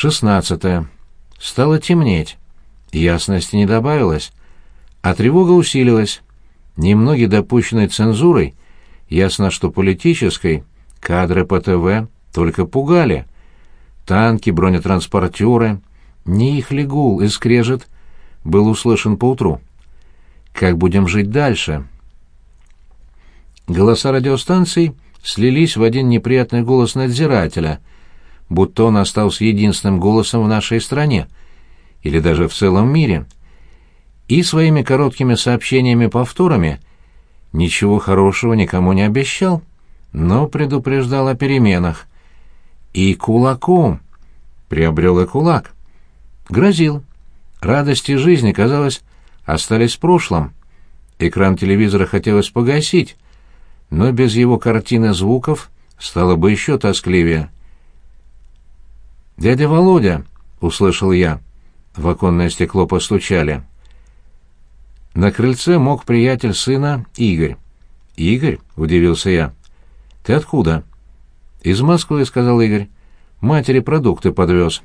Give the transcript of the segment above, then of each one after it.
Шестнадцатое. Стало темнеть. Ясности не добавилось, а тревога усилилась. Немногие допущенной цензурой, ясно, что политической, кадры по ТВ только пугали. Танки, бронетранспортеры, не их ли гул и скрежет, был услышан поутру. Как будем жить дальше? Голоса радиостанций слились в один неприятный голос надзирателя, будто он остался единственным голосом в нашей стране, или даже в целом мире. И своими короткими сообщениями-повторами ничего хорошего никому не обещал, но предупреждал о переменах. И кулаком приобрел и кулак. Грозил. Радости жизни, казалось, остались в прошлом. Экран телевизора хотелось погасить, но без его картины звуков стало бы еще тоскливее. «Дядя Володя!» — услышал я. В оконное стекло постучали. На крыльце мог приятель сына Игорь. «Игорь?» — удивился я. «Ты откуда?» «Из Москвы», — сказал Игорь. «Матери продукты подвез».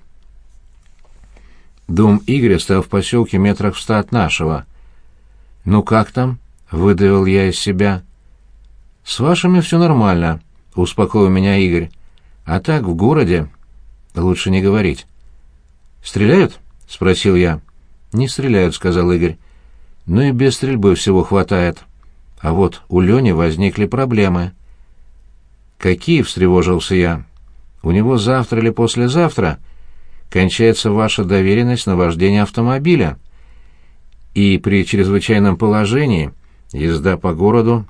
Дом Игоря стоял в поселке метрах в ста от нашего. «Ну как там?» — выдавил я из себя. «С вашими все нормально», — успокоил меня Игорь. «А так в городе лучше не говорить». «Стреляют?» — спросил я. «Не стреляют», — сказал Игорь. «Но и без стрельбы всего хватает. А вот у Лени возникли проблемы». «Какие?» — встревожился я. «У него завтра или послезавтра кончается ваша доверенность на вождение автомобиля. И при чрезвычайном положении езда по городу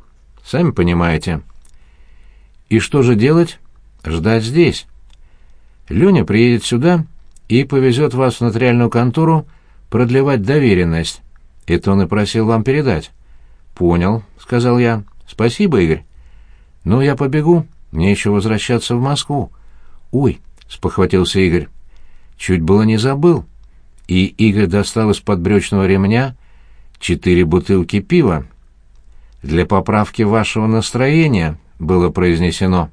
Сами понимаете. И что же делать? Ждать здесь. Леня приедет сюда и повезет вас в нотариальную контору продлевать доверенность. Это он и просил вам передать. Понял, сказал я. Спасибо, Игорь. Ну, я побегу. Мне еще возвращаться в Москву. Ой, спохватился Игорь. Чуть было не забыл. И Игорь достал из-под брючного ремня четыре бутылки пива для поправки вашего настроения было произнесено.